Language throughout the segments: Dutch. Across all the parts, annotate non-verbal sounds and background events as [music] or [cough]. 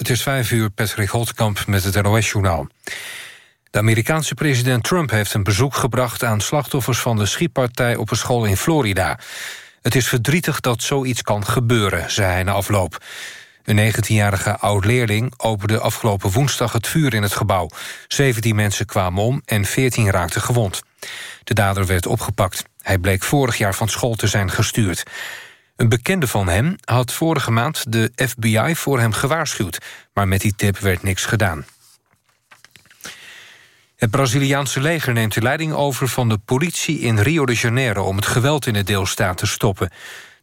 Het is vijf uur, Patrick Holtkamp met het NOS-journaal. De Amerikaanse president Trump heeft een bezoek gebracht... aan slachtoffers van de schietpartij op een school in Florida. Het is verdrietig dat zoiets kan gebeuren, zei hij na afloop. Een 19-jarige oud-leerling opende afgelopen woensdag het vuur in het gebouw. 17 mensen kwamen om en 14 raakten gewond. De dader werd opgepakt. Hij bleek vorig jaar van school te zijn gestuurd. Een bekende van hem had vorige maand de FBI voor hem gewaarschuwd... maar met die tip werd niks gedaan. Het Braziliaanse leger neemt de leiding over van de politie in Rio de Janeiro... om het geweld in de deelstaat te stoppen.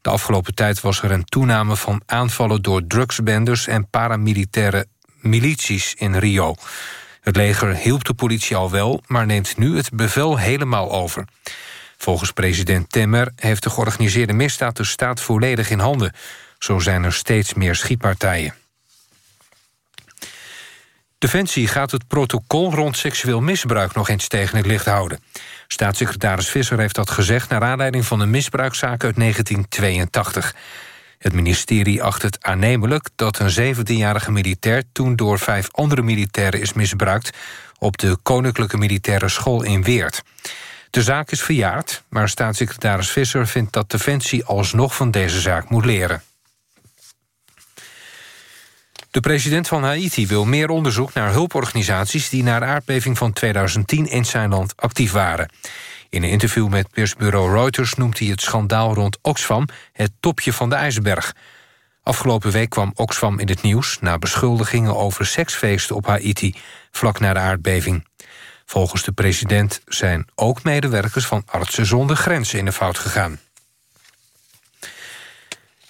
De afgelopen tijd was er een toename van aanvallen door drugsbenders... en paramilitaire milities in Rio. Het leger hielp de politie al wel, maar neemt nu het bevel helemaal over. Volgens president Temmer heeft de georganiseerde misdaad de staat volledig in handen. Zo zijn er steeds meer schietpartijen. Defensie gaat het protocol rond seksueel misbruik nog eens tegen het licht houden. Staatssecretaris Visser heeft dat gezegd... naar aanleiding van een misbruikzaak uit 1982. Het ministerie acht het aannemelijk dat een 17-jarige militair... toen door vijf andere militairen is misbruikt... op de Koninklijke Militaire School in Weert. De zaak is verjaard, maar staatssecretaris Visser vindt dat Defensie alsnog van deze zaak moet leren. De president van Haiti wil meer onderzoek naar hulporganisaties... die na de aardbeving van 2010 in zijn land actief waren. In een interview met persbureau Reuters noemt hij het schandaal rond Oxfam... het topje van de ijsberg. Afgelopen week kwam Oxfam in het nieuws... na beschuldigingen over seksfeesten op Haiti, vlak na de aardbeving. Volgens de president zijn ook medewerkers van Artsen zonder Grenzen in de fout gegaan.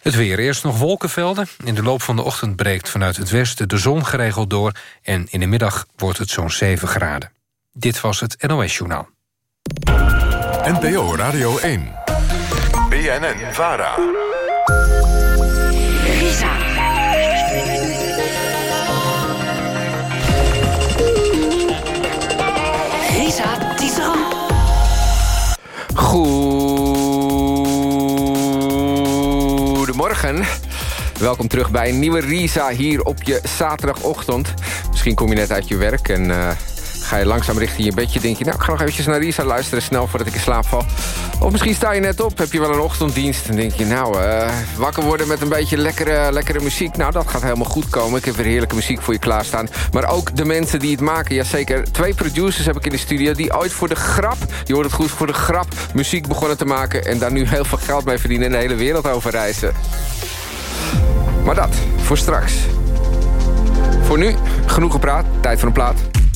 Het weer. Eerst nog wolkenvelden. In de loop van de ochtend breekt vanuit het westen de zon geregeld door... en in de middag wordt het zo'n 7 graden. Dit was het NOS Journaal. NPO Radio 1. BNN Goedemorgen. Welkom terug bij een nieuwe Risa hier op je zaterdagochtend. Misschien kom je net uit je werk en uh, ga je langzaam richting je bedje. Denk je, nou, ik ga nog eventjes naar Risa luisteren snel voordat ik in slaap val. Of misschien sta je net op, heb je wel een ochtenddienst. En denk je, nou, uh, wakker worden met een beetje lekkere, lekkere muziek. Nou, dat gaat helemaal goed komen. Ik heb weer heerlijke muziek voor je klaarstaan. Maar ook de mensen die het maken. Jazeker, twee producers heb ik in de studio... die ooit voor de grap, je hoort het goed, voor de grap... muziek begonnen te maken... en daar nu heel veel geld mee verdienen... en de hele wereld over reizen. Maar dat, voor straks. Voor nu, genoeg gepraat. Tijd voor een plaat.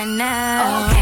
Right now. Okay,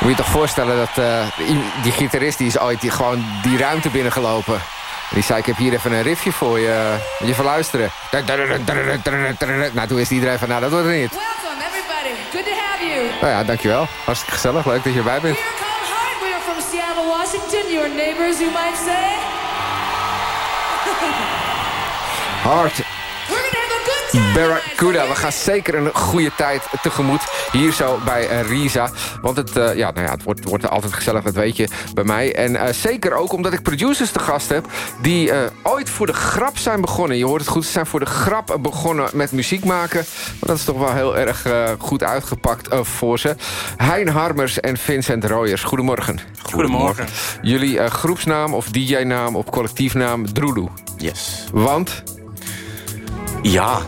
Moet je toch voorstellen dat eh, die, gitarist die is ooit die, gewoon die ruimte binnengelopen. Die zei, ik heb hier even een riffje voor je. Je even luisteren. Nou, toen is iedereen van, nou, dat wordt het niet. Welcome, everybody. Good to have you. Nou ja, dankjewel. Hartstikke gezellig. Leuk dat je erbij bent. Here come Hardware from Seattle, Washington. Your neighbors, you might say. Hard Barracuda. We gaan zeker een goede tijd tegemoet. Hier zo bij eh, Risa. Want het, eh, ja, nou ja, het wordt, wordt altijd gezellig, dat weet je, bij mij. En eh, zeker ook omdat ik producers te gast heb... die eh, ooit voor de grap zijn begonnen. Je hoort het goed, ze zijn voor de grap begonnen met muziek maken. Maar dat is toch wel heel erg eh, goed uitgepakt voor ze. Hein Harmers en Vincent Royers. Goedemorgen. Goedemorgen. Jullie eh, groepsnaam of DJ-naam of collectiefnaam Droeloe. Yes. Want, Ja,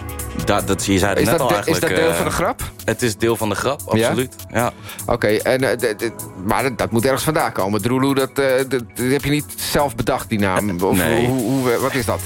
dat, dat, je zei het is net dat, al is dat deel eh, van de grap? Het is deel van de grap, absoluut. Ja. Oké, en eh, maar dat, moet ergens vandaan komen. Droeloe, dat, eh, dat, dat heb je niet zelf bedacht, die naam? Of Nee. hoe, hoe, wat is dat?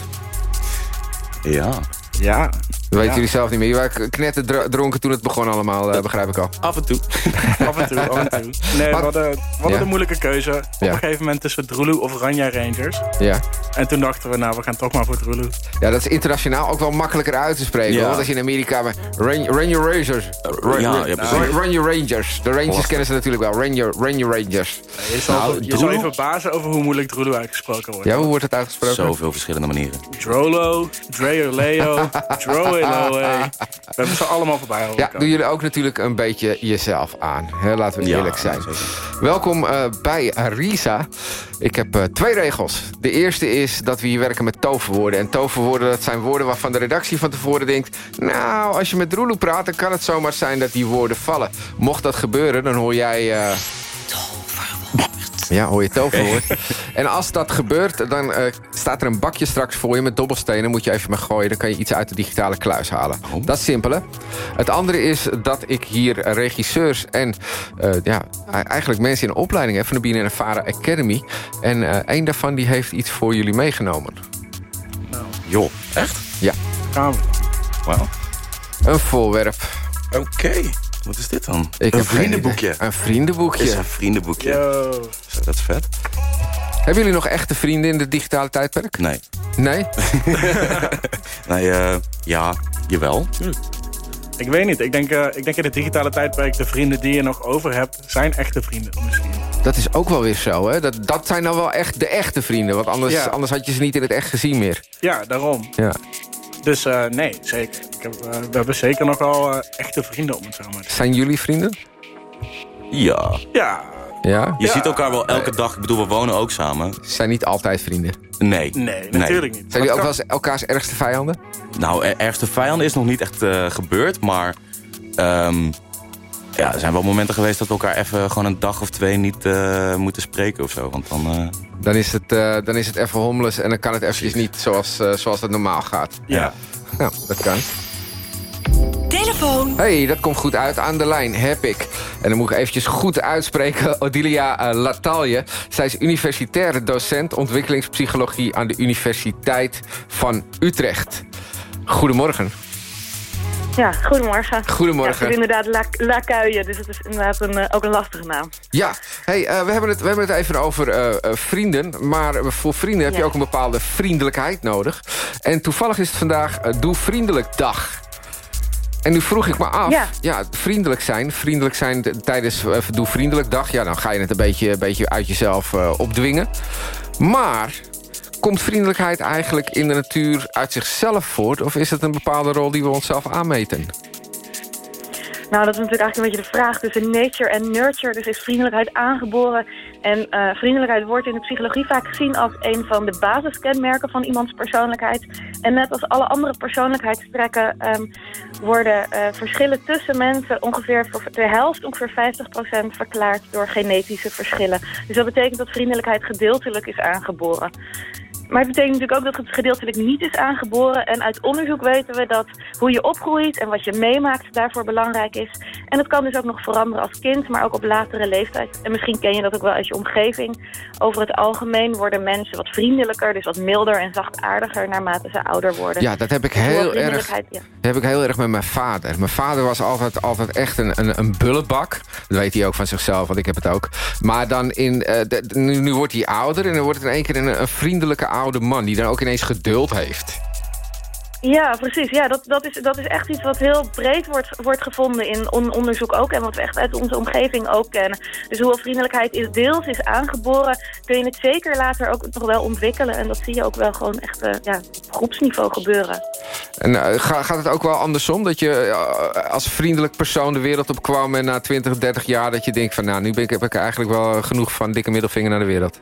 ja. Ja, Dat weten jullie zelf niet meer. Je waren knetter dr- dronken toen het begon allemaal, eh, begrijp ik al. Af en toe. [laughs] af en toe, af en toe. Nee, Maar- we hadden, we hadden Ja. een moeilijke keuze. Op Ja. een gegeven moment tussen Drulu of Ranja Rangers. Ja. En toen dachten we, nou, we gaan toch maar voor Drulu. ja, dat is internationaal ook wel makkelijker uit te spreken. Ja. hoor. Als je in Amerika... met your Rangers. Run, ja, run- ja, precies. run- run your Rangers. De Rangers kennen ze natuurlijk wel. Your Rangers. Je zal, Nou, je zal je verbazen over hoe moeilijk Drulu uitgesproken wordt. Ja, hoe wordt het uitgesproken? Zoveel verschillende manieren. Drolo, Dreyer Leo, [laughs] Droeloe. [laughs] We hebben ze allemaal voorbij horen Ja, doen jullie ook natuurlijk een beetje jezelf aan. Hè? Laten we Ja, eerlijk zijn. zeker. Welkom eh, bij Arisa. Ik heb eh, twee regels. De eerste is dat we hier werken met toverwoorden. En toverwoorden, dat zijn woorden waarvan de redactie van tevoren denkt... nou, als je met Roeloe praat, dan kan het zomaar zijn dat die woorden vallen. Mocht dat gebeuren, dan hoor jij... eh, Ja, hoor je toverwoord. [laughs] En als dat gebeurt, dan eh, staat er een bakje straks voor je met dobbelstenen. Moet je even mee gooien, dan kan je iets uit de digitale kluis halen. Dat is simpel, hè? Het andere is dat ik hier regisseurs en eh, ja, eigenlijk mensen in opleiding heb... van de BNN Vara Academy. En eh één daarvan die heeft iets voor jullie meegenomen. Joh, echt? Ja, Gaan we. Wauw. een voorwerp. Oké. Wat is dit dan? Ik een vriendenboekje. Een vriendenboekje. Is een vriendenboekje. Yo. Zo, Dat is vet. Hebben jullie nog echte vrienden in het digitale tijdperk? Nee. Nee? [laughs] Nee, eh, ja, jawel. Ik weet niet. Ik denk, eh, ik denk in het digitale tijdperk... de vrienden die je nog over hebt, zijn echte vrienden misschien. Dat is ook wel weer zo, hè? Dat, dat zijn nou wel echt de echte vrienden. Want anders, Ja. anders had je ze niet in het echt gezien meer. Ja, daarom. Ja. Dus eh, nee, zeker. Ik heb, eh, we hebben zeker nog wel eh, echte vrienden om het zo maar te zeggen. Zijn jullie vrienden? Ja. Ja, Ja? Je ziet elkaar wel elke dag. Ik bedoel, we wonen ook samen. Zijn niet altijd vrienden. Nee. nee, natuurlijk niet. Zijn jullie ook wel eens elkaars ergste vijanden? Nou, er- ergste vijand is nog niet echt eh, gebeurd, maar... ehm, ja, er zijn wel momenten geweest dat we elkaar even gewoon een dag of twee niet eh, moeten spreken of zo. Want dan... eh, Dan is het, eh, dan is het even homeless en dan kan het eventjes niet zoals, eh, zoals het normaal gaat. Ja. Nou, dat kan. Telefoon. hey, dat komt goed uit. Aan de lijn heb ik. En dan moet ik eventjes goed uitspreken. [laughs] Odilia Latalje. Zij is universitaire docent ontwikkelingspsychologie... aan de Universiteit van Utrecht. Goedemorgen. Ja, goedemorgen. Goedemorgen. Ja, het is inderdaad La, La dus het is inderdaad een, eh, ook een lastige naam. Ja, hey, eh, we, hebben het, we hebben het even over eh, vrienden. Maar voor vrienden heb je Ja. ook een bepaalde vriendelijkheid nodig. En toevallig is het vandaag eh, Doe Vriendelijk Dag. En nu vroeg ik me af, Ja. vriendelijk zijn. Vriendelijk zijn tijdens Doe Vriendelijk Dag. Ja, dan ga je het een beetje, een beetje uit jezelf opdwingen. Maar komt vriendelijkheid eigenlijk in de natuur uit zichzelf voort? Of is het een bepaalde rol die we onszelf aanmeten? Nou, dat is natuurlijk eigenlijk een beetje de vraag tussen nature en nurture. Dus is vriendelijkheid aangeboren? En eh, vriendelijkheid wordt in de psychologie vaak gezien als een van de basiskenmerken van iemands persoonlijkheid. En net als alle andere persoonlijkheidstrekken ehm, worden eh, verschillen tussen mensen ongeveer voor de helft, ongeveer 50% verklaard door genetische verschillen. Dus dat betekent dat vriendelijkheid gedeeltelijk is aangeboren. Maar het betekent natuurlijk ook dat het gedeeltelijk niet is aangeboren. En uit onderzoek weten we dat hoe je opgroeit en wat je meemaakt daarvoor belangrijk is. En dat kan dus ook nog veranderen als kind, maar ook op latere leeftijd. En misschien ken je dat ook wel uit je omgeving. Over het algemeen worden mensen wat vriendelijker, dus wat milder en zachtaardiger naarmate ze ouder worden. Ja, dat heb ik Dus heel erg, ja. dat heb ik heel erg met mijn vader. Mijn vader was altijd, altijd echt een, een, een bullenbak. Dat weet hij ook van zichzelf, want ik heb het ook. Maar dan in, eh, de- nu, nu wordt hij ouder en dan wordt het in één keer een, een vriendelijke oude man... die dan ook ineens geduld heeft. Ja, precies. Ja, dat, dat, is, dat is echt iets wat heel breed wordt, wordt gevonden in on- onderzoek ook. En wat we echt uit onze omgeving ook kennen. Dus hoewel vriendelijkheid is deels is aangeboren... kun je het zeker later ook nog wel ontwikkelen. En dat zie je ook wel gewoon echt eh, ja, op groepsniveau gebeuren. En eh, ga- gaat het ook wel andersom? Dat je eh, als vriendelijk persoon de wereld op kwam... en na 20, 30 jaar dat je denkt van... nou, nu ben ik, heb ik eigenlijk wel genoeg van dikke middelvinger naar de wereld.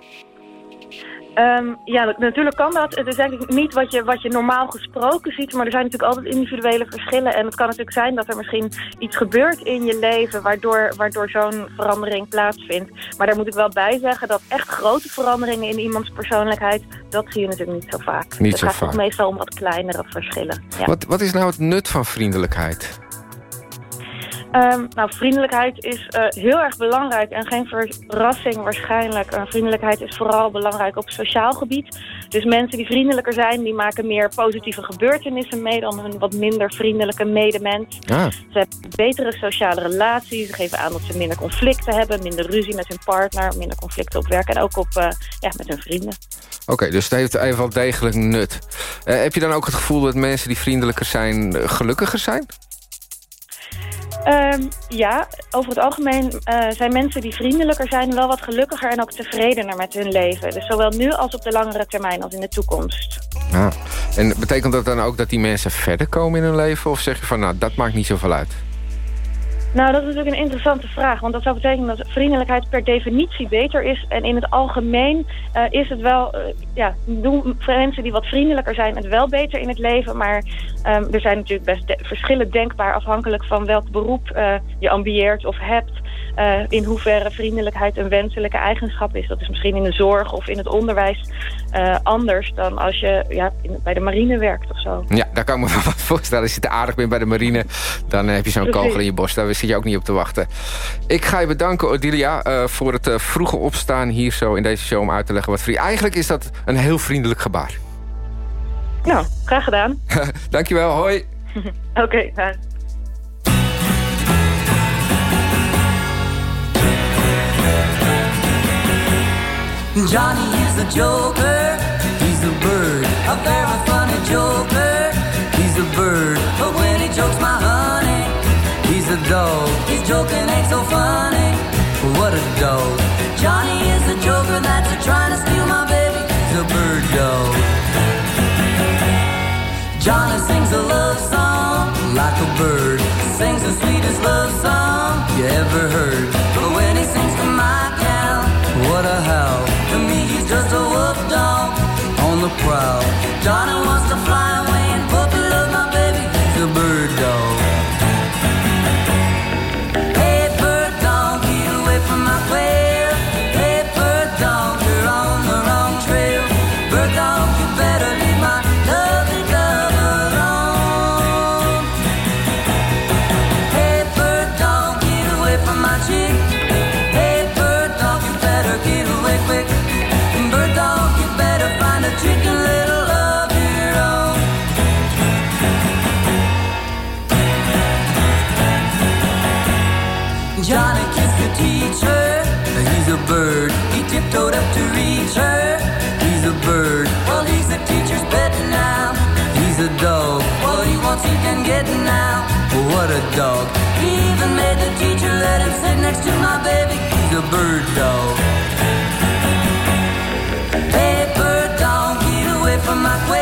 Ehm, ja, natuurlijk kan dat. Het is eigenlijk niet wat je, wat je normaal gesproken ziet, maar er zijn natuurlijk altijd individuele verschillen. En het kan natuurlijk zijn dat er misschien iets gebeurt in je leven waardoor, waardoor zo'n verandering plaatsvindt. Maar daar moet ik wel bij zeggen dat echt grote veranderingen in iemands persoonlijkheid, dat zie je natuurlijk niet zo vaak. Niet het zo gaat toch vaak. meestal om wat kleinere verschillen. Ja. Wat, wat is nou het nut van vriendelijkheid? Ehm, nou, vriendelijkheid is eh, heel erg belangrijk en geen verrassing waarschijnlijk. Eh, vriendelijkheid is vooral belangrijk op sociaal gebied. Dus mensen die vriendelijker zijn, die maken meer positieve gebeurtenissen mee dan een wat minder vriendelijke medemens. Ah, Ze hebben betere sociale relaties. Ze geven aan dat ze minder conflicten hebben, minder ruzie met hun partner, minder conflicten op werk en ook op, eh, ja, met hun vrienden. Oké, dus het heeft even wel degelijk nut. Heb je dan ook het gevoel dat mensen die vriendelijker zijn... gelukkiger zijn? Ehm, ja, over het algemeen eh, zijn mensen die vriendelijker zijn wel wat gelukkiger en ook tevredener met hun leven. Dus zowel nu als op de langere termijn als in de toekomst. Ja. En betekent dat dan ook dat die mensen verder komen in hun leven? Of zeg je van, nou, dat maakt niet zoveel uit? Nou, dat is natuurlijk een interessante vraag. Want dat zou betekenen dat vriendelijkheid per definitie beter is. En in het algemeen eh, is het wel... eh, ja, doen mensen die wat vriendelijker zijn het wel beter in het leven. Maar ehm, er zijn natuurlijk best verschillen denkbaar... afhankelijk van welk beroep eh, je ambieert of hebt. Eh, in hoeverre vriendelijkheid een wenselijke eigenschap is. Dat is misschien in de zorg of in het onderwijs eh, anders... dan als je ja, in- bij de marine werkt of zo. Ja, daar kan ik me wel wat voorstellen. Als je te aardig bent bij de marine... dan heb je zo'n kogel in je borst. Daar zit je ook niet op te wachten. Ik ga je bedanken, Odilia, eh, voor het vroege opstaan hier zo in deze show... om uit te leggen wat vriend... Eigenlijk is dat een heel vriendelijk gebaar. Nou, graag gedaan. [laughs] Dankjewel, hoi. [laughs] Oké, nou. Johnny is a joker, he's a bird, a very funny joker. He's a bird, but when he jokes my honey, he's a dog. His joking ain't so funny, what a dog. Johnny is a joker that's a trying to steal my baby. He's a bird dog. Johnny sings a love song like a bird, sings the sweetest love song you ever heard. But when he sings to my gal, what a howl. To me, he's just a wolf dog on the prowl. Johnny wants to he can. What a dog. He even made the teacher let him sit next to my baby. He's a bird dog. Hey, bird dog, get away from my quail.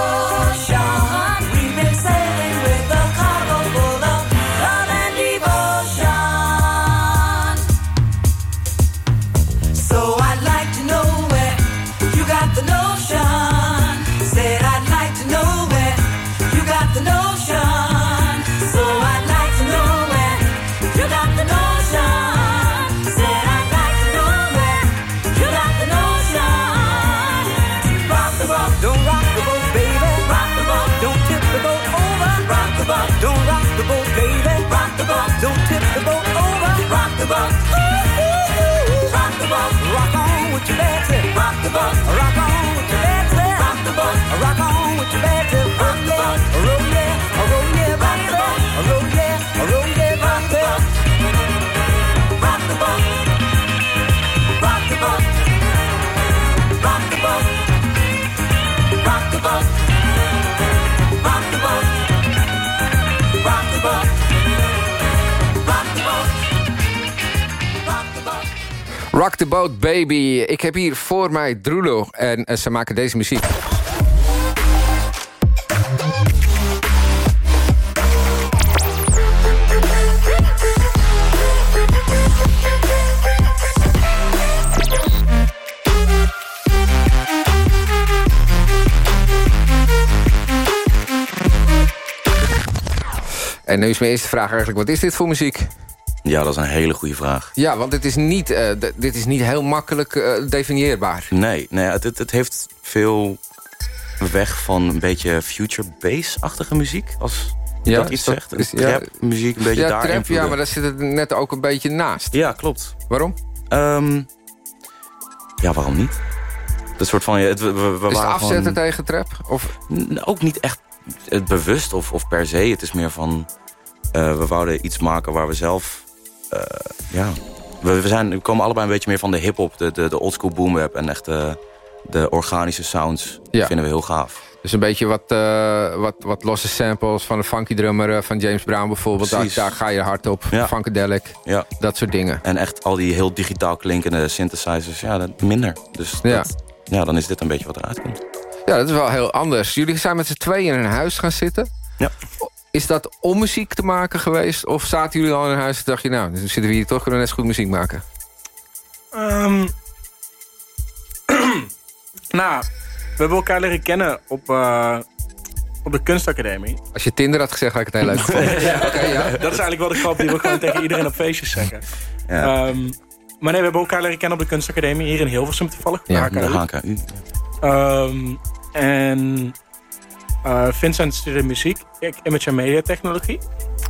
Rock the Boat Baby. Ik heb hier voor mij Drulo en eh, ze maken deze muziek. En nu is mijn eerste vraag eigenlijk, wat is dit voor muziek? Ja, dat is een hele goede vraag. Ja, want dit is niet, eh, dit is niet heel makkelijk eh, definieerbaar. Nee, nee het, het, het heeft veel weg van een beetje future bass-achtige muziek. Als je Ja, dat iets dat zegt. is- ja. trap muziek, een beetje ja, daar trap, ja, maar daar zit het net ook een beetje naast. Ja, klopt. Waarom? Ehm, ja, waarom niet? Het soort van... Het, we, is het afzetten tegen trap? Of? Ook niet echt het bewust of, of per se. Het is meer van... eh, we wouden iets maken waar we zelf... eh, ja, we, we, zijn, we komen allebei een beetje meer van de hip-hop, de, de, de oldschool boomweb en echt de, de organische sounds. Ja. vinden we heel gaaf. Dus een beetje wat, eh, wat, wat losse samples van de funky drummer eh, van James Brown bijvoorbeeld. Daar, ga je hard op. Ja. Funkadelic, Ja. dat soort dingen. En echt al die heel digitaal klinkende synthesizers, ja, dat minder. Dus Ja. dat- ja, dan is dit een beetje wat eruit komt. Ja, dat is wel heel anders. Jullie zijn met z'n tweeën in een huis gaan zitten. Ja. Is dat om muziek te maken geweest? Of zaten jullie al in huis en dacht je... nou, dan zitten we hier toch, kunnen we net zo goed muziek maken? Ehm, [clears throat] nou, we hebben elkaar leren kennen op, eh, op de kunstacademie. Als je Tinder had gezegd, had ik het heel leuk gevonden. [laughs] Ja. Oké, ja. Dat is eigenlijk wel de grap die we gewoon tegen iedereen op feestjes zeggen. Ja. Ehm, maar nee, we hebben elkaar leren kennen op de kunstacademie. Hier in Hilversum toevallig. Ja, de De HKU. Ehm, en Vincent studeerde muziek. Ik image en media technologie.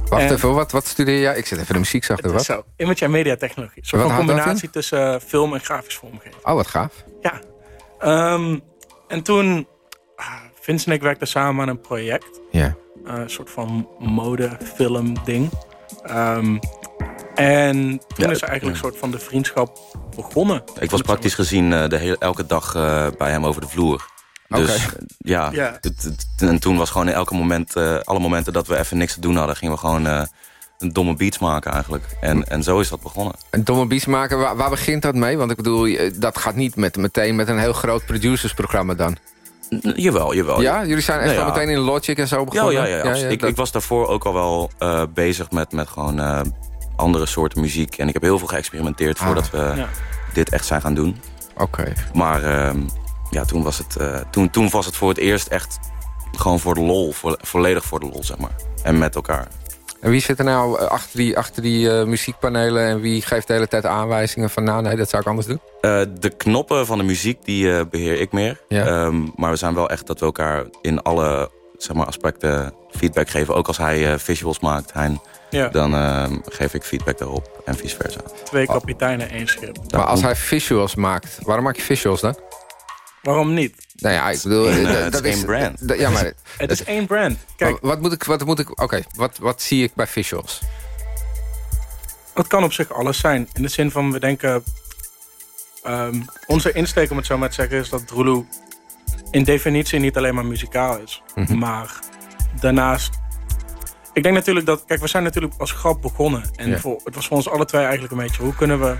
Wacht En- even, wat, wat studeer je? Ja, ik zet even de muziek zachter. Wat? Zo, image en media technologie. Een soort Wat van houdt dat combinatie tussen eh, film en grafisch vormgeving. Oh, wat gaaf. Ja. Ehm, en toen... ah, Vincent en ik werkten samen aan een project. Ja. Eh, een soort van modefilm ding. Ehm, en toen Ja, is eigenlijk ja. een soort van de vriendschap begonnen. Ik was praktisch gezien eh, de hele, elke dag eh, bij hem over de vloer. Dus Oké. eh, ja, Ja. het- het- en toen was gewoon in elke moment, eh, alle momenten dat we even niks te doen hadden, gingen we gewoon eh, domme beats maken eigenlijk. En, en zo is dat begonnen. Een domme beats maken, waar, waar begint dat mee? Want ik bedoel, je- dat gaat niet met, meteen met een heel groot producersprogramma dan. N- Jawel, jawel. Ja? Jullie zijn echt wel ja. meteen in Logic en zo Ja, begonnen? ja, ja. absoluut. ik, dat- ik was daarvoor ook al wel eh, bezig met, met gewoon eh, andere soorten muziek. En ik heb heel veel geëxperimenteerd Ah. voordat we Ja. dit echt zijn gaan doen. Oké. Maar ehm, ja, toen was, het, eh, toen, toen was het voor het eerst echt gewoon voor de lol. vo- volledig voor de lol, zeg maar. En met elkaar. En wie zit er nou eh, achter die, achter die eh, muziekpanelen... en wie geeft de hele tijd aanwijzingen van... nou, nee, dat zou ik anders doen? Eh, de knoppen van de muziek, die eh, beheer ik meer. Ja. Ehm, maar we zijn wel echt dat we elkaar in alle zeg maar, aspecten feedback geven. Ook als hij eh, visuals maakt, Hein, Ja, dan ehm, geef ik feedback daarop. En vice versa. twee kapiteinen, één schip. Maar als hij visuals maakt, waarom maak je visuals dan? Waarom niet? Nou ja, ik bedoel... Het is één brand. Ja, maar... Het is één brand. Kijk, wat moet ik... Wat moet ik Oké, wat, wat zie ik bij visuals? het kan op zich alles zijn. In de zin van, we denken... ehm, onze insteek, om het zo maar te zeggen, is dat Drulu in definitie niet alleen maar muzikaal is. Mhm. Maar daarnaast... Ik denk natuurlijk dat... Kijk, we zijn natuurlijk als grap begonnen. En voor, het was voor ons alle twee eigenlijk een beetje... Hoe kunnen we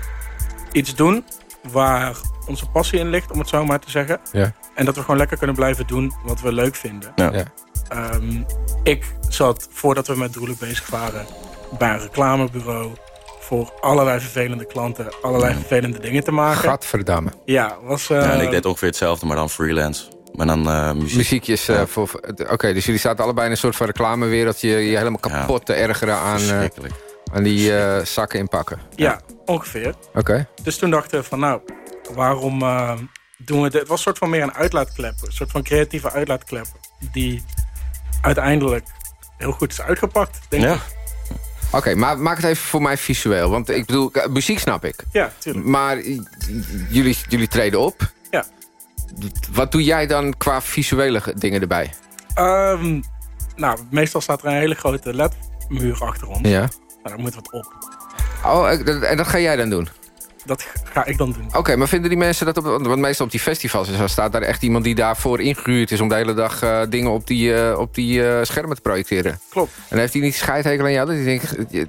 iets doen waar onze passie in ligt, om het zo maar te zeggen. Ja. En dat we gewoon lekker kunnen blijven doen wat we leuk vinden. Ja. Ja. Ehm, ik zat, voordat we met Droelijk bezig waren, bij een reclamebureau. Voor allerlei vervelende klanten, allerlei vervelende dingen te maken. Gadverdamme. Ja, was... Ja, en ik deed ongeveer hetzelfde, maar dan freelance. Maar dan eh, muziek. Muziekjes eh, voor... voor- Oké, dus jullie zaten allebei in een soort van reclamewerd... je je helemaal kapot te ergeren aan, eh, Verschrikkelijk. Aan die eh, zakken inpakken. ja, ongeveer. Oké. Dus toen dachten we van, nou, waarom eh, doen we dit? Het was een soort van meer een uitlaatklep. Een soort van creatieve uitlaatklep. Die uiteindelijk heel goed is uitgepakt, denk Ja. ik. Oké, maar maak het even voor mij visueel. Want ik bedoel, muziek snap ik. Ja, tuurlijk. Maar jullie, jullie treden op. Ja. Wat doe jij dan qua visuele ge- dingen erbij? Ehm, nou, meestal staat er een hele grote ledmuur achter ons. Ja. Nou, daar moet wat op. Oh, dat- en dat ga jij dan doen? Dat ga ik dan doen. Oké, maar vinden die mensen dat op... Want meestal op die festivals zo staat daar echt iemand die daarvoor ingehuurd is... om de hele dag eh, dingen op die, eh, op die eh, schermen te projecteren. Klopt. En heeft hij niet scheidhekel aan jou? Dat hij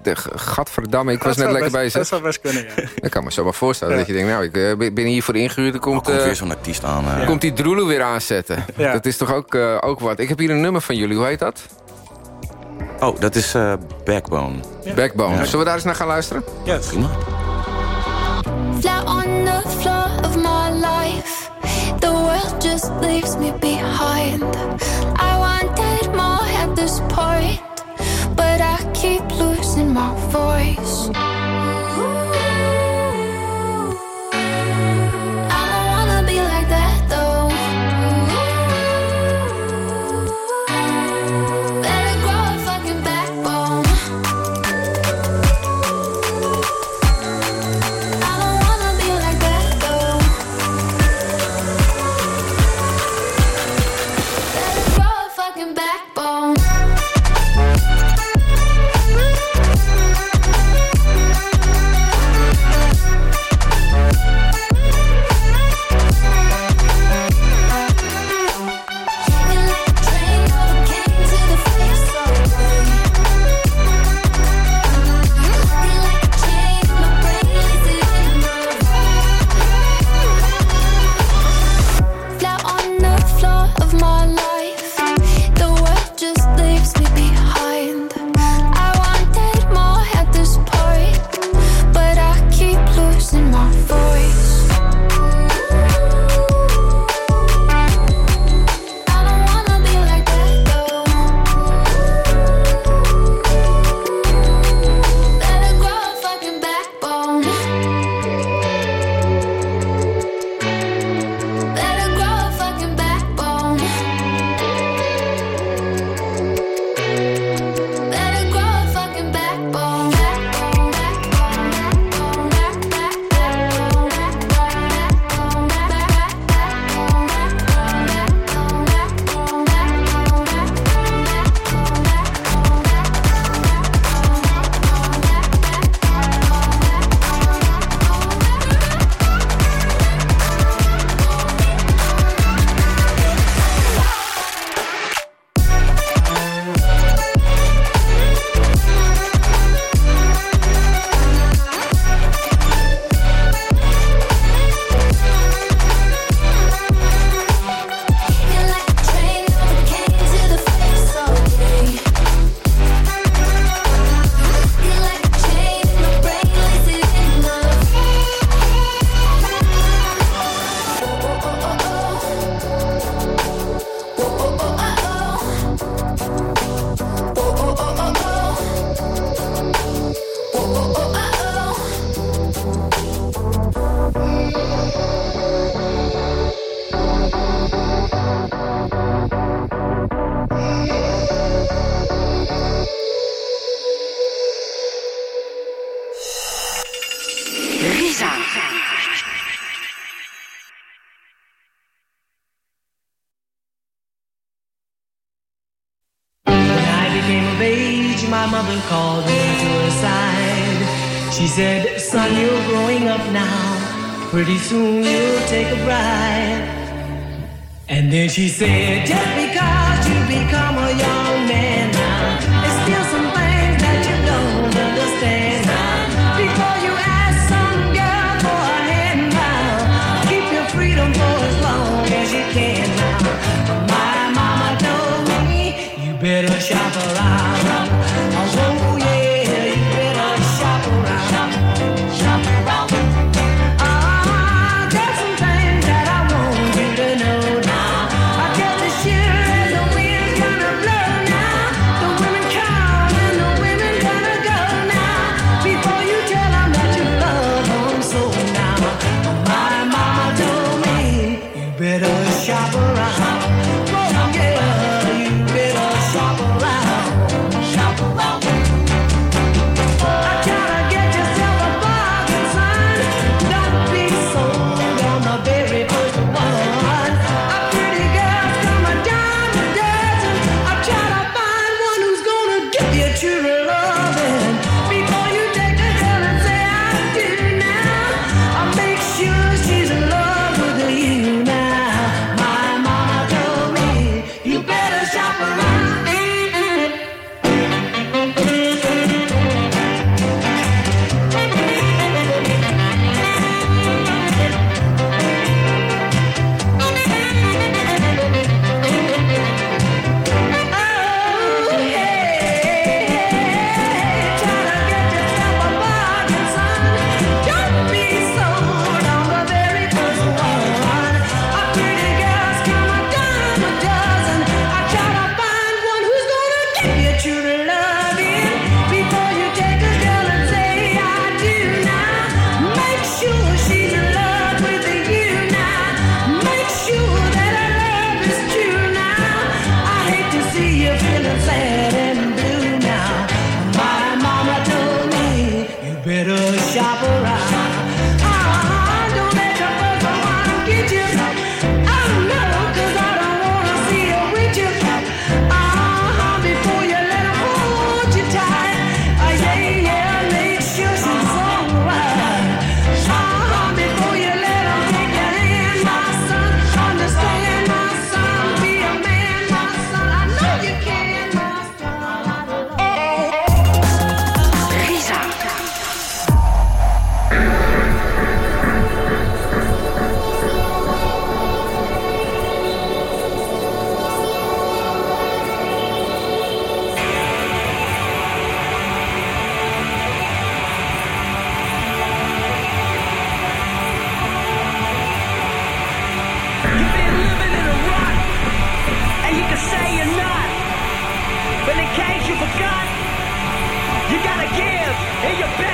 denkt, gadverdamme, ik was Dat net lekker best- bezig. Dat zou best kunnen, ja. [laughs] Ik kan me zo maar voorstellen Ja. dat je denkt... nou, ik eh, ben hier voor ingehuurd, er Dan komt... komt eh, weer zo'n artiest aan. eh. Komt die Droelo weer aanzetten? Ja. Dat is toch ook, eh, ook wat? Ik heb hier een nummer van jullie, hoe heet dat? Oh, dat is eh, Backbone. Backbone. Ja. Zullen we daar eens naar gaan luisteren? Yes. Prima. Flat on the floor of my life. The world just leaves me behind. I wanted more at this point, but I keep losing my voice. soon you'll take a bride, And then she said, just Hey, you bitch!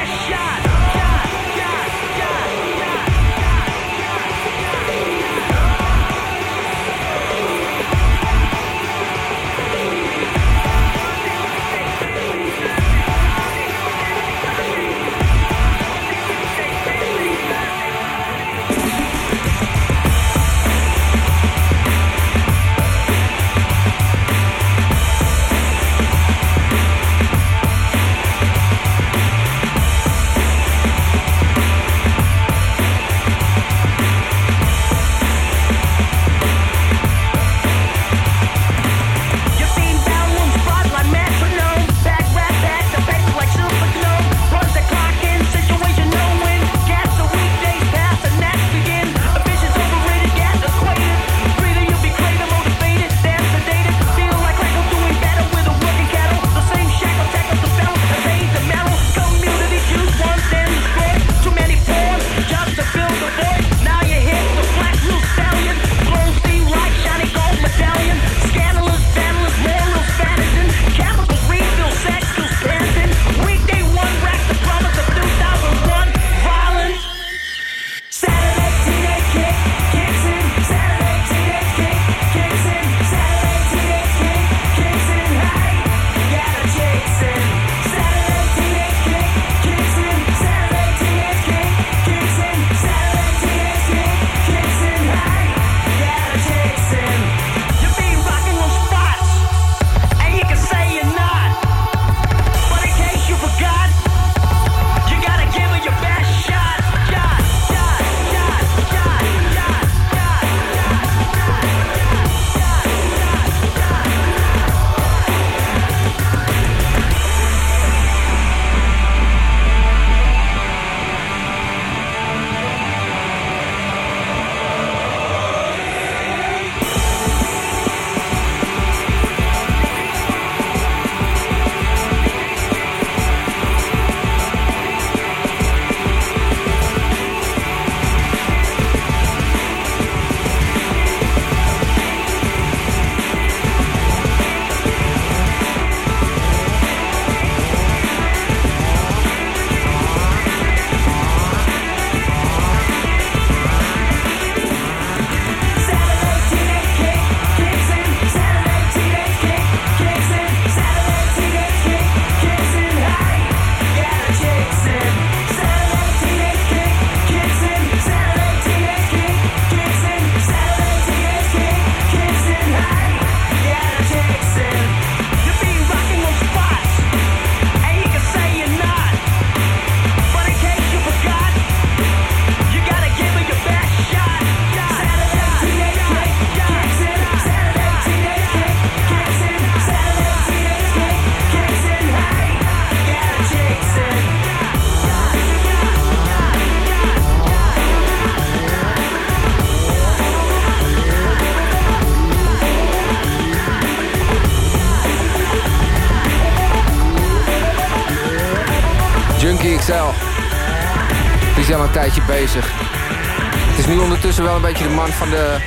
Beetje de man van de,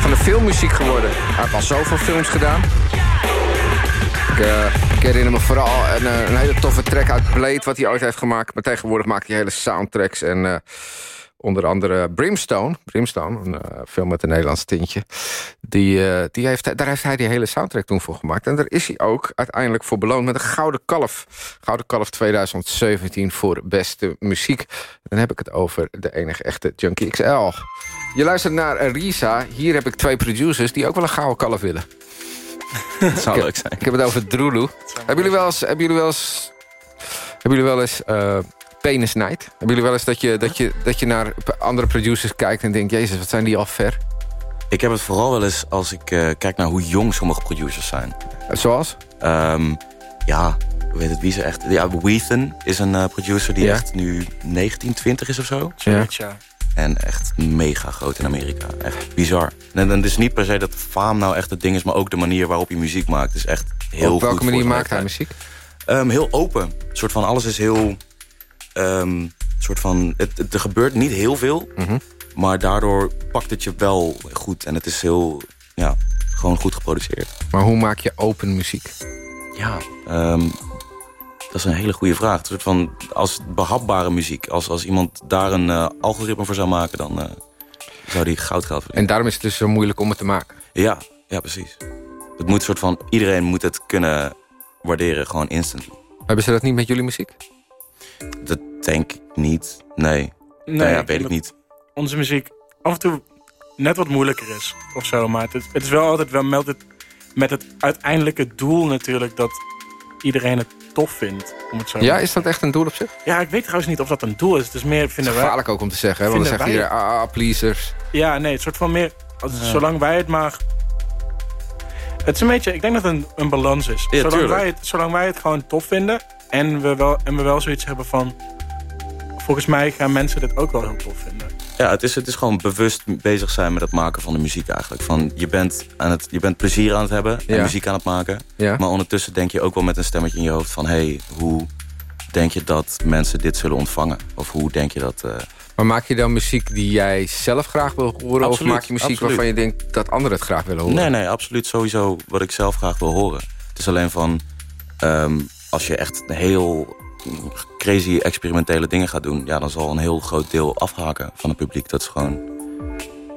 van de filmmuziek geworden. Hij heeft al zoveel films gedaan. Ik, eh, ik herinner me vooral een, eh, een hele toffe track uit Blade... wat hij ooit heeft gemaakt. Maar tegenwoordig maakt hij hele soundtracks. En eh, onder andere Brimstone. Brimstone, een film met een Nederlands tintje. Die, die heeft, daar heeft hij die hele soundtrack toen voor gemaakt. En daar is hij ook uiteindelijk voor beloond met een Gouden Kalf. Gouden Kalf 2017 voor beste muziek. Dan heb ik het over de enige echte Junkie XL. Je luistert naar Risa. Hier heb ik twee producers die ook wel een Gouden Kalf willen. [laughs] Dat zou Ik- leuk zijn. Ik heb het over Drulu. Hebben jullie wel eens... Hebben jullie wel eens, hebben jullie wel eens eh, Penis Night? Hebben jullie wel eens dat je, dat, je, dat je naar andere producers kijkt en denkt... Jezus, wat zijn die al ver? Ik heb het vooral wel eens als ik eh, kijk naar hoe jong sommige producers zijn. Zoals? Ehm, ja, weet het, wie ze echt... Ja, Weathen is een eh, producer die Ja. echt nu 19, 20 is of zo. Ja. En echt mega groot in Amerika. Echt bizar. En, het is niet per se dat faam nou echt het ding is... maar ook de manier waarop je muziek maakt is echt heel Op welke goed manier maakt hij muziek? Ehm, heel open. Een soort van alles is heel... ehm, soort van, het, het- er gebeurt niet heel veel. Mhm. Maar daardoor pakt het je wel goed. En het is heel, ja, gewoon goed geproduceerd. Maar hoe maak je open muziek? Ja, ehm, dat is een hele goede vraag. Een soort van, als behapbare muziek. Als, als iemand daar een eh, algoritme voor zou maken... dan eh, zou die goud geld verdienen. En daarom is het dus zo moeilijk om het te maken. Ja, ja, precies. Het moet een soort van, iedereen moet het kunnen waarderen. Gewoon instantly. Hebben ze dat niet met jullie muziek? Dat denk ik niet. Nee. Nee, nou ja, weet ik niet. Onze muziek af en toe net wat moeilijker is. Of zo, maar het, het is wel altijd wel met het, met het uiteindelijke doel natuurlijk... dat iedereen het tof vindt. Om het zo Ja, is dat echt een doel op zich? Ja, ik weet trouwens niet of dat een doel is. Het is meer, vinden wij... Gevaarlijk ook om te zeggen, hè? Want dan Vinden zeg je wij- hier, ah, pleasers. Ja, nee, het soort van meer... Als, Zolang wij het maar... Het is een beetje... Ik denk dat het een, een balans is. Ja, zolang, tuurlijk. wij het, zolang wij het gewoon tof vinden... En we, wel, en we wel zoiets hebben van... Volgens mij gaan mensen dit ook wel heel tof vinden. Ja, het is, het is gewoon bewust bezig zijn met het maken van de muziek eigenlijk. Van, je, bent aan het, je bent plezier aan het hebben en Ja. muziek aan het maken. Ja. Maar ondertussen denk je ook wel met een stemmetje in je hoofd van... hé, hey, hoe denk je dat mensen dit zullen ontvangen? Of hoe denk je dat... eh, Maar maak je dan muziek die jij zelf graag wil horen? of Absoluut, maak je muziek absoluut. waarvan je denkt dat anderen het graag willen horen? Nee, nee, absoluut sowieso wat ik zelf graag wil horen. Het is alleen van, ehm, als je echt heel crazy experimentele dingen gaat doen... ja, dan zal een heel groot deel afhaken van het publiek. Dat is gewoon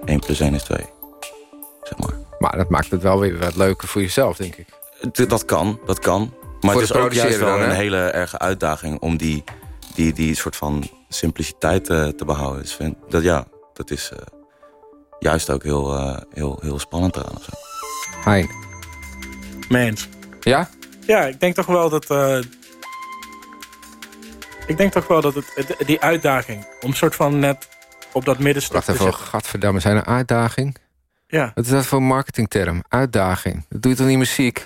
1 plus 1 is 2, zeg maar. Maar dat maakt het wel weer wat leuker voor jezelf, denk ik. D- Dat kan, dat kan. Maar Voor het is ook juist wel dan, een hele erge uitdaging... om die, die, die soort van simpliciteit eh, te behouden. Dus vind, dat, ja, dat is eh, juist ook heel, eh, heel, heel spannend eraan. Of zo. Hi. Meens. Ja? Ja, ik denk toch wel dat... ik denk toch wel dat het, die uitdaging... om soort van net op dat middenstuk Wacht te even, zitten. gadverdamme, zijn een uitdaging? Ja. Wat is dat voor een marketingterm? Uitdaging. Dat doe je toch niet muziek?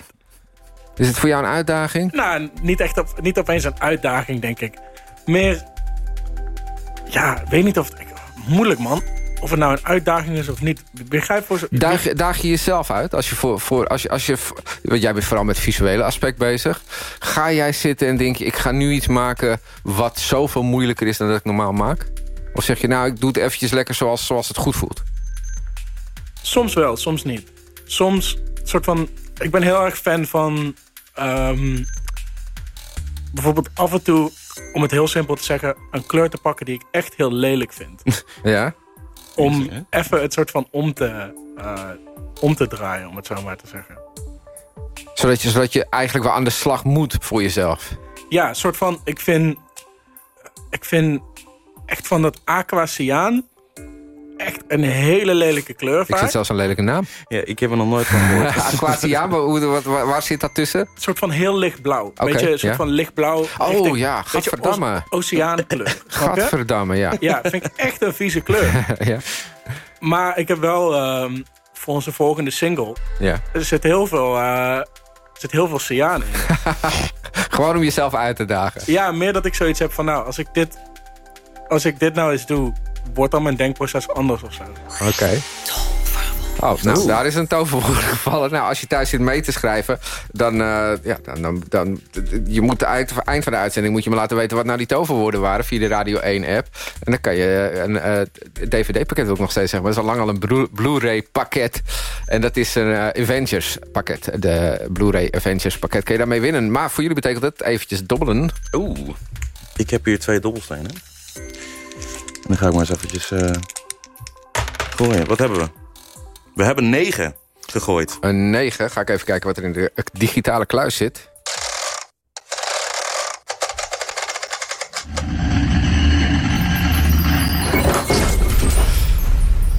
Is het voor jou een uitdaging? Nou, niet echt op, niet opeens een uitdaging, denk ik. Meer... Ja, ik weet niet of het... Moeilijk, man. Of het nou een uitdaging is of niet. Ik begrijp voor... Daag, je- daag je jezelf uit? Als je voor, voor, als je, als je, want jij bent vooral met het visuele aspect bezig. Ga jij zitten en denk je, ik ga nu iets maken... wat zoveel moeilijker is dan dat ik normaal maak? Of zeg je, nou, ik doe het eventjes lekker zoals, zoals het goed voelt? Soms wel, soms niet. Soms, soort van... Ik ben heel erg fan van... ehm, bijvoorbeeld af en toe, om het heel simpel te zeggen... een kleur te pakken die ik echt heel lelijk vind. [laughs] Ja? Om even het soort van om te, eh, om te draaien, om het zo maar te zeggen. Zodat je, zodat je eigenlijk wel aan de slag moet voor jezelf. Ja, een soort van... Ik vind... Ik vind echt van dat aqua cyaan... echt een hele lelijke kleur Ik zit zelfs een lelijke naam. Ja, ik heb er nog nooit van gehoord. [laughs] Aquatia, maar hoe- wat- waar, waar zit dat tussen? Een soort van heel lichtblauw. Oké, Weet je, een soort ja. van lichtblauw. Oh ja, beetje gadverdamme. oce- Oceaankleur. [laughs] Gadverdamme, ja. Ja, vind ik echt een vieze kleur. [laughs] ja. Maar ik heb wel ehm, voor onze volgende single... ja. Er zit heel veel, eh, er zit heel veel cyaan in. Gewoon om jezelf uit te dagen. Ja, meer dat ik zoiets heb van... Nou, als ik dit, als ik dit nou eens doe... wordt dan mijn denkproces anders of zo. Oké. Oh, nou, daar is een toverwoord gevallen. Nou, als je thuis zit mee te schrijven, dan, eh, ja, dan, dan, dan je moet eind, eind van de uitzending moet je me laten weten wat nou die toverwoorden waren via de Radio 1 app. En dan kan je een eh, DVD-pakket ook nog steeds zeggen, maar dat is al lang al een Blu- Blu-ray pakket. En dat is een eh, Avengers pakket, de Blu-ray Avengers pakket. Kun je daarmee winnen. Maar voor jullie betekent het eventjes dobbelen. Oeh, ik heb hier twee dobbelstenen. Dan ga ik maar eens eventjes eh, gooien. Wat hebben we? We hebben negen gegooid. Een 9. Ga ik even kijken wat er in de digitale kluis zit.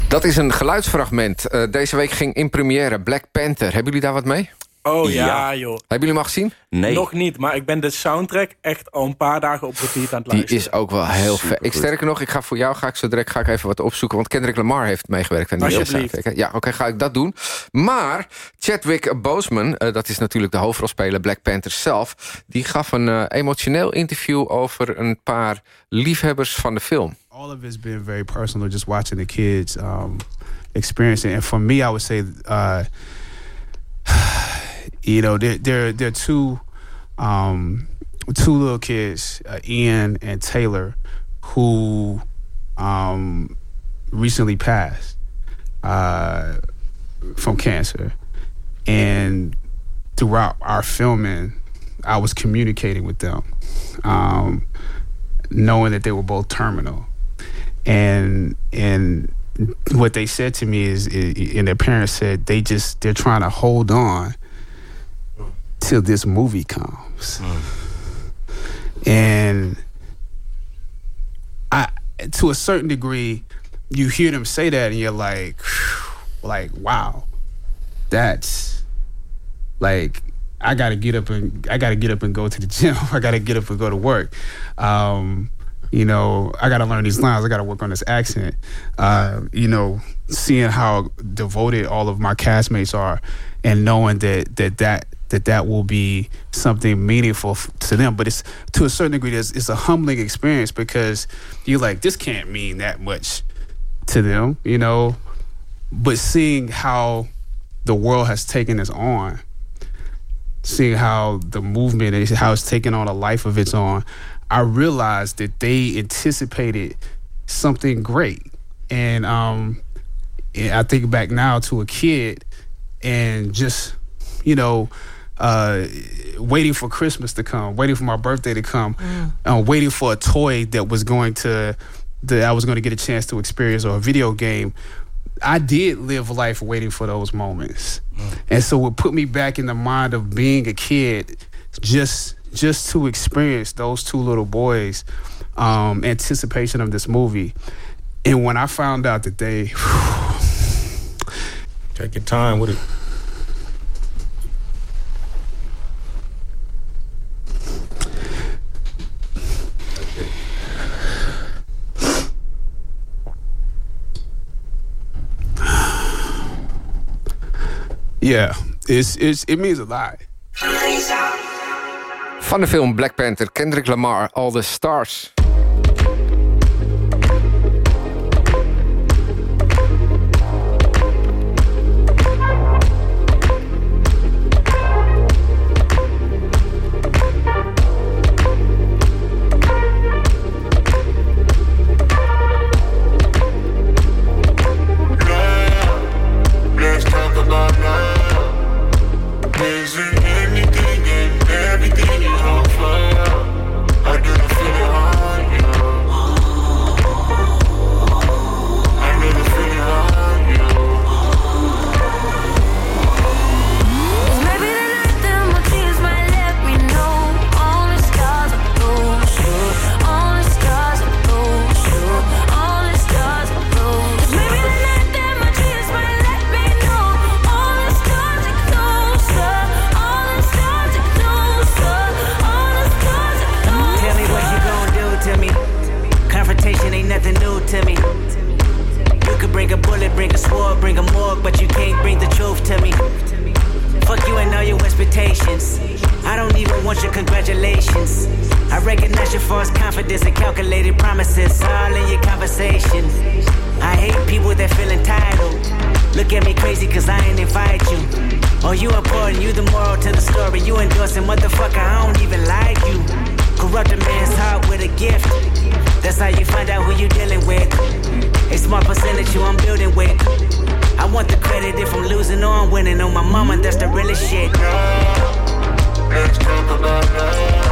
Dat is een geluidsfragment. Eh, deze week ging in première Black Panther. Hebben jullie daar wat mee? Oh ja, Ja. joh. Hebben jullie hem al gezien? Nee. Nog niet, maar ik ben de soundtrack echt al een paar dagen op repeat aan het Die luisteren. is ook wel heel vet. Ik sterker nog, ik ga voor jou ga ik zo direct ga ik even wat opzoeken. Want Kendrick Lamar heeft meegewerkt aan die soundtrack? Ja, oké, ga ik dat doen. Maar Chadwick Boseman, eh, dat is natuurlijk de hoofdrolspeler Black Panther zelf... die gaf een eh, emotioneel interview over een paar liefhebbers van de film. all of it's been very personal just watching the kids um, experience it and for me i would say uh, you know there there there are two um, two little kids uh, ian and taylor who um, recently passed uh, from cancer. And throughout our filming i was communicating with them um, knowing that they were both terminal. And and what they said to me is, and their parents said they just they're trying to hold on till this movie comes and i to a certain degree you hear them say that and you're like [sighs] like wow that's like I gotta get up and I gotta get up and go to the [laughs] gym. I gotta get up and go to work. Um, you know, I gotta learn these lines. I gotta work on this accent. Uh, you know, seeing how devoted all of my castmates are, and knowing that that that that that will be something meaningful f- to them. But it's to a certain degree, it's, it's a humbling experience because you're like, this can't mean that much to them, you know. But seeing how the world has taken this on seeing how the movement is how it's taken on a life of its own, I realized that they anticipated something great. And um and I think back now to a kid and just, you know, uh, waiting for Christmas to come, waiting for my birthday to come, uh, waiting for a toy that was going to that I was going to get a chance to experience or a video game. I did live life waiting for those moments. And so it put me back in the mind of being a kid just just to experience those two little boys um anticipation of this movie. And when I found out that they [sighs] Take your time with it. Yeah, it's it's it means a lot. Van de film Black Panther, Kendrick Lamar, All the Stars. Bring a bullet, bring a sword, bring a morgue, but you can't bring the truth to me. Fuck you and all your expectations. I don't even want your congratulations. I recognize your false confidence and calculated promises all in your conversation. I hate people that feel entitled. Look at me crazy cause I ain't invite you. Oh, you important, you the moral to the story. You endorsing, motherfucker, I don't even like you. Corrupt a man's heart with a gift. That's how you find out who you dealing with. It's my percentage you I'm building with. I want the credit if I'm losing or I'm winning. On my mama, that's the realest shit. Let's talk about love.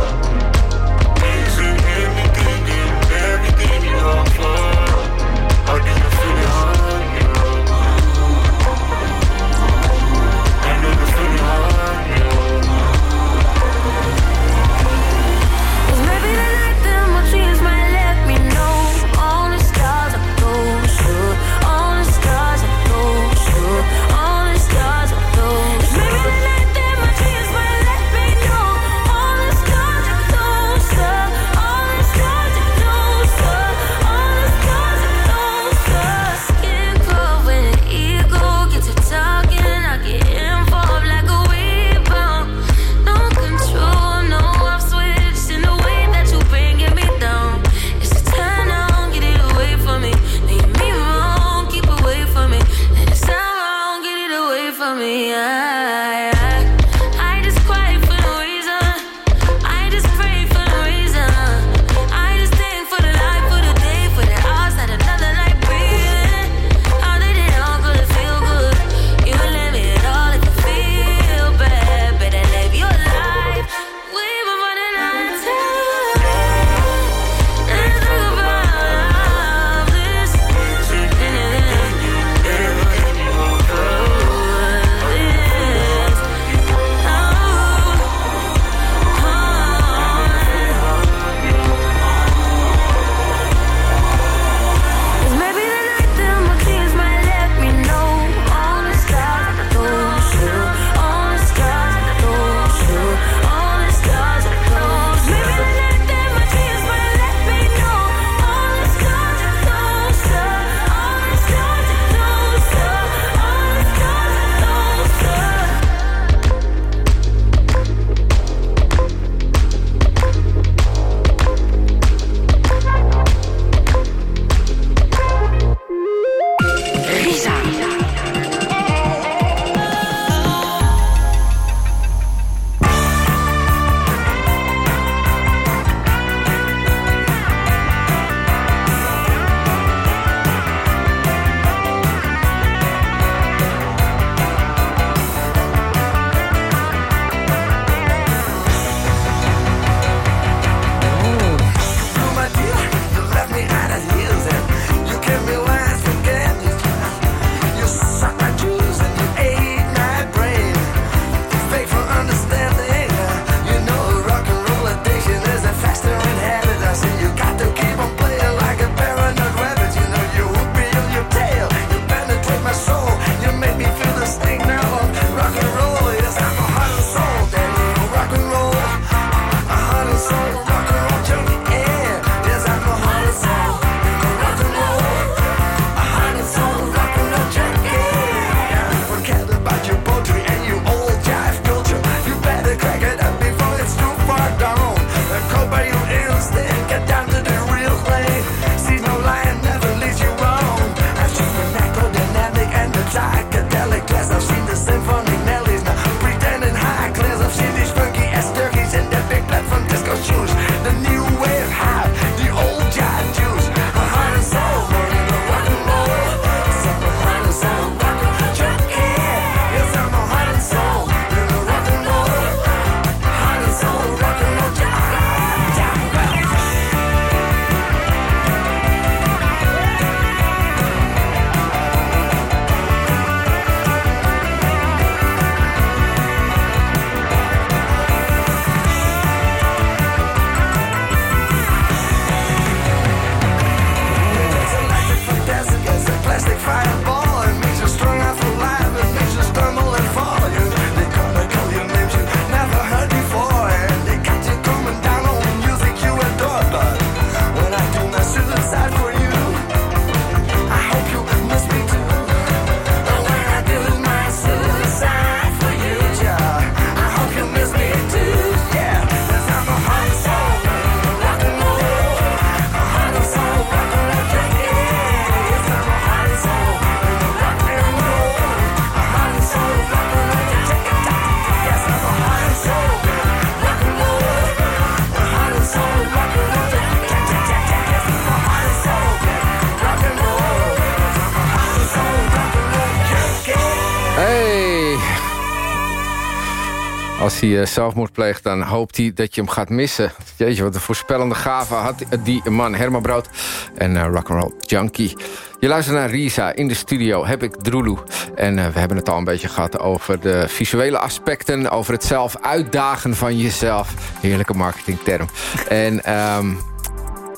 Als hij eh, zelfmoord pleegt, dan hoopt hij dat je hem gaat missen. Jeetje, wat een voorspellende gave had die man Herman Brood. En uh, rock'n'roll junkie. Je luistert naar Risa. In de studio heb ik Droeloe. En eh, we hebben het al een beetje gehad over de visuele aspecten... over het zelf uitdagen van jezelf. Heerlijke marketingterm. en ehm,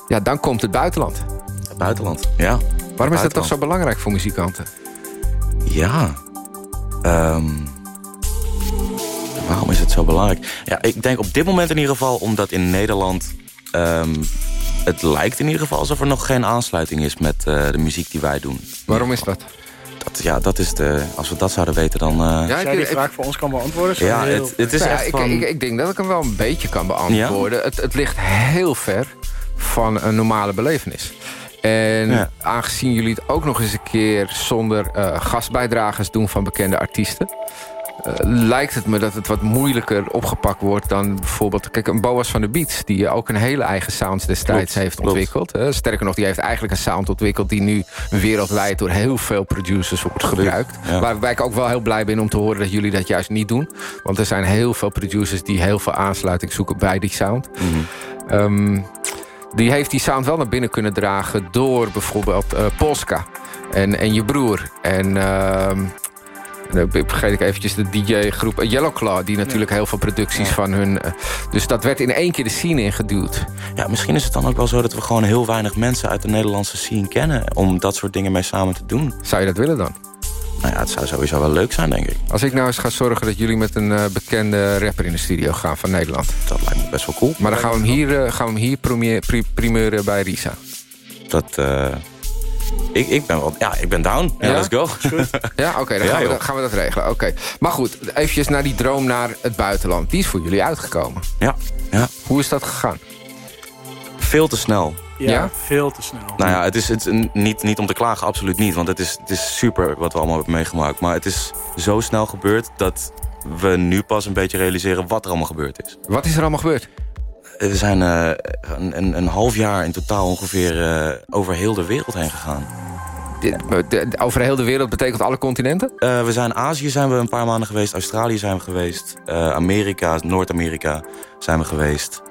ja, dan komt het buitenland. Het buitenland, ja. Waarom is dat toch zo belangrijk voor muzikanten? Ja. Ehm, waarom is het zo belangrijk? Ja, ik denk op dit moment in ieder geval omdat in Nederland... ehm, het lijkt in ieder geval alsof er nog geen aansluiting is met eh, de muziek die wij doen. Waarom is dat? dat ja, dat is de, als we dat zouden weten, dan... eh, Als jij die vraag voor ons kan beantwoorden... Ja, heel het- het is Nou ja, echt ik, van- ik, ik denk dat ik hem wel een beetje kan beantwoorden. Het, het ligt heel ver van een normale belevenis. En Ja. aangezien jullie het ook nog eens een keer... zonder eh, gastbijdragers doen van bekende artiesten... eh, lijkt het me dat het wat moeilijker opgepakt wordt dan bijvoorbeeld... Kijk, een Boas van de Beats, die ook een hele eigen sound destijds Klopt, heeft ontwikkeld. hè. Sterker nog, die heeft eigenlijk een sound ontwikkeld... die nu wereldwijd door heel veel producers wordt gebruikt. ja. Waarbij ik ook wel heel blij ben om te horen dat jullie dat juist niet doen. Want er zijn heel veel producers die heel veel aansluiting zoeken bij die sound. Mhm. Ehm, die heeft die sound wel naar binnen kunnen dragen door bijvoorbeeld eh, Polska en, en je broer. En ehm, dan vergeet ik eventjes de DJ-groep Yellowclaw... die natuurlijk heel veel producties van hun... eh, dus dat werd in één keer de scene ingeduwd. Ja, misschien is het dan ook wel zo dat we gewoon heel weinig mensen uit de Nederlandse scene kennen... om dat soort dingen mee samen te doen. Zou je dat willen dan? Nou ja, het zou sowieso wel leuk zijn, denk ik. Als ik nou eens ga zorgen dat jullie met een eh, bekende rapper in de studio gaan van Nederland. Dat lijkt me best wel cool. Maar dan gaan we hem hier, eh, gaan we hem hier primeuren bij Risa. Dat, ik, ik ben wel... Ja, ik ben down. Ja, Ja? let's go. Ja, oké, dan [laughs] Ja, gaan, we, joh. dan gaan we dat regelen. Oké. Maar goed, eventjes naar die droom naar het buitenland. Die is voor jullie uitgekomen. Ja, ja. Hoe is dat gegaan? Veel te snel. Ja, Ja? veel te snel. Nou ja, het is, het is niet, niet om te klagen, absoluut niet. Want het is, het is super wat we allemaal hebben meegemaakt. Maar het is zo snel gebeurd dat we nu pas een beetje realiseren wat er allemaal gebeurd is. Wat is er allemaal gebeurd? We zijn eh, een, een, een half jaar in totaal ongeveer eh, over heel de wereld heen gegaan. De- over heel de wereld betekent alle continenten? Eh, we zijn Azië zijn we een paar maanden geweest. Australië zijn we geweest. eh, Amerika, Noord-Amerika zijn we geweest.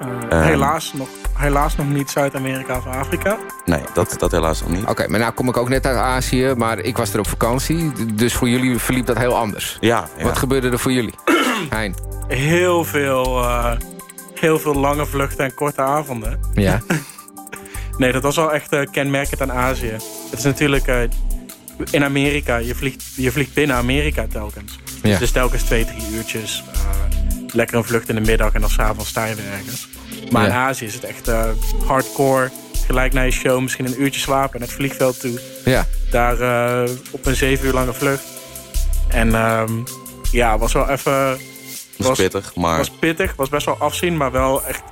Eh, Ehm. helaas, nog, helaas nog niet Zuid-Amerika of Afrika. Nee, dat, dat helaas nog niet. Oké, maar nou kom ik ook net uit Azië, maar ik was er op vakantie. Dus voor jullie verliep dat heel anders. Ja, ja. Wat gebeurde er voor jullie? [clears throat] Hein? Heel veel, eh, heel veel lange vluchten en korte avonden. Ja. [laughs] Nee, dat was wel echt eh, kenmerkend aan Azië. Het is natuurlijk eh, in Amerika, je vliegt, je vliegt binnen Amerika telkens. Ja. Dus telkens twee, drie uurtjes. eh, lekker een vlucht in de middag en dan s'avonds sta je weer ergens. Maar in. Azië is het echt hardcore. Gelijk na je show misschien een uurtje slapen naar het vliegveld toe. Ja. Daar op een zeven uur lange vlucht. En ehm, ja, was wel even... was pittig, maar- Was pittig, was best wel afzien, maar wel echt...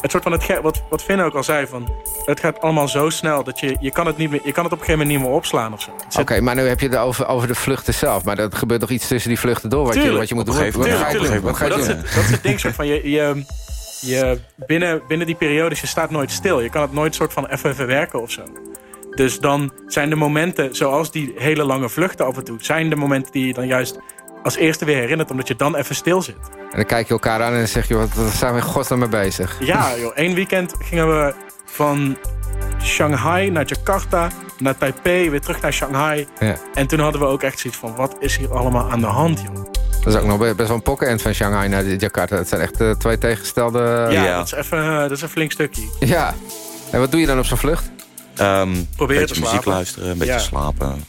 Het soort van het wat, wat Finn ook al zei, van, het gaat allemaal zo snel dat je, je, kan het niet meer, je kan het op een gegeven moment niet meer opslaan of zo. Oké, maar nu heb je het over, over de vluchten zelf. Maar er gebeurt toch iets tussen die vluchten door wat, je, Tuurlijk. wat je moet doen? doen? op een Wat ga je Maar dat, doen? is het, dat is het ding, soort van, je, je, je, binnen, binnen die periodes, je staat nooit stil. Je kan het nooit soort van even verwerken of zo. Dus dan zijn de momenten, zoals die hele lange vluchten af en toe... zijn de momenten die je dan juist als eerste weer herinnert... omdat je dan even stil zit. En dan kijk je elkaar aan en dan zeg je, wat, zijn we in godsnaam mee bezig? Ja, [laughs] joh. Eén weekend gingen we van Shanghai naar Jakarta, naar Taipei, weer terug naar Shanghai. Ja. En toen hadden we ook echt zoiets van, wat is hier allemaal aan de hand, joh? Dat is ook nog be- best wel een pokkenend van Shanghai naar Jakarta. Het zijn echt eh, twee tegengestelde... ja, Dat, is even, eh, dat is een flink stukje. Ja. En wat doe je dan op zo'n vlucht? Ehm, Proberen een te beetje muziek slapen. luisteren, een beetje Ja. slapen.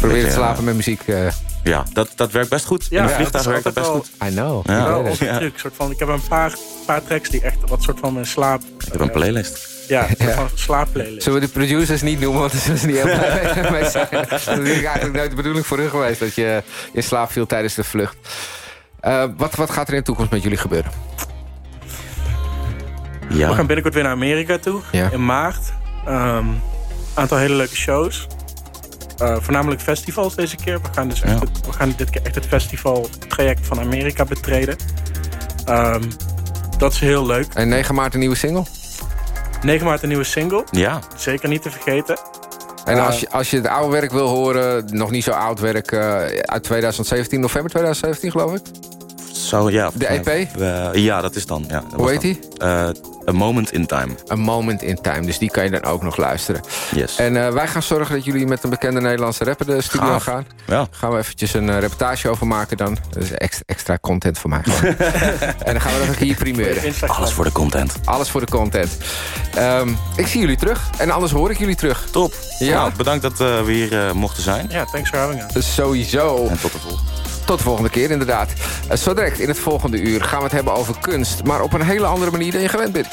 Probeer te slapen met muziek. eh. Ja, dat, dat werkt best goed. Ja, in een vliegtuig dat werkt dat best goed. I know. Ja. Wel onze truc. Soort van, ik heb een paar, paar tracks die echt wat soort van mijn slaap... Ik heb een playlist. Ja, [laughs] een soort Ja. van slaapplaylist. Zullen we de producers niet noemen, want ze niet heel blij mee zijn. Dat is natuurlijk eigenlijk nooit de bedoeling voor hun geweest... dat je in slaap viel tijdens de vlucht. Eh, wat, wat gaat er in de toekomst met jullie gebeuren? Ja. We gaan binnenkort weer naar Amerika toe. Ja. In maart. Een aantal hele leuke shows. Eh, voornamelijk festivals deze keer. We gaan, dus echt Ja. het- we gaan dit keer echt het festivaltraject van Amerika betreden. Ehm, dat is heel leuk. En 9 maart een nieuwe single? 9 maart een nieuwe single. Ja. Zeker niet te vergeten. En Eh, als je, als je het oude werk wil horen, nog niet zo oud werk... eh, uit 2017, november 2017 geloof ik? Zou, ja, De EP? Eh, ja, dat is dan. Ja, dat Hoe heet die? Eh, A Moment in Time. A Moment in Time. Dus die kan je dan ook nog luisteren. Yes. En eh, wij gaan zorgen dat jullie met een bekende Nederlandse rapper de studio Gaaf. gaan. Ja. Gaan we eventjes een reportage over maken dan. Dat is extra, extra content voor mij. gewoon. [laughs] en dan gaan we dat ook hier primeuren. Alles voor de content. Alles voor de content. Ehm, ik zie jullie terug. En anders hoor ik jullie terug. Top. Ja. Nou, bedankt dat we hier mochten zijn. Ja, thanks for having us. Sowieso. En tot de volgende. Tot de volgende keer, inderdaad. Eh, Zo direct in het volgende uur gaan we het hebben over kunst. Maar op een hele andere manier dan je gewend bent.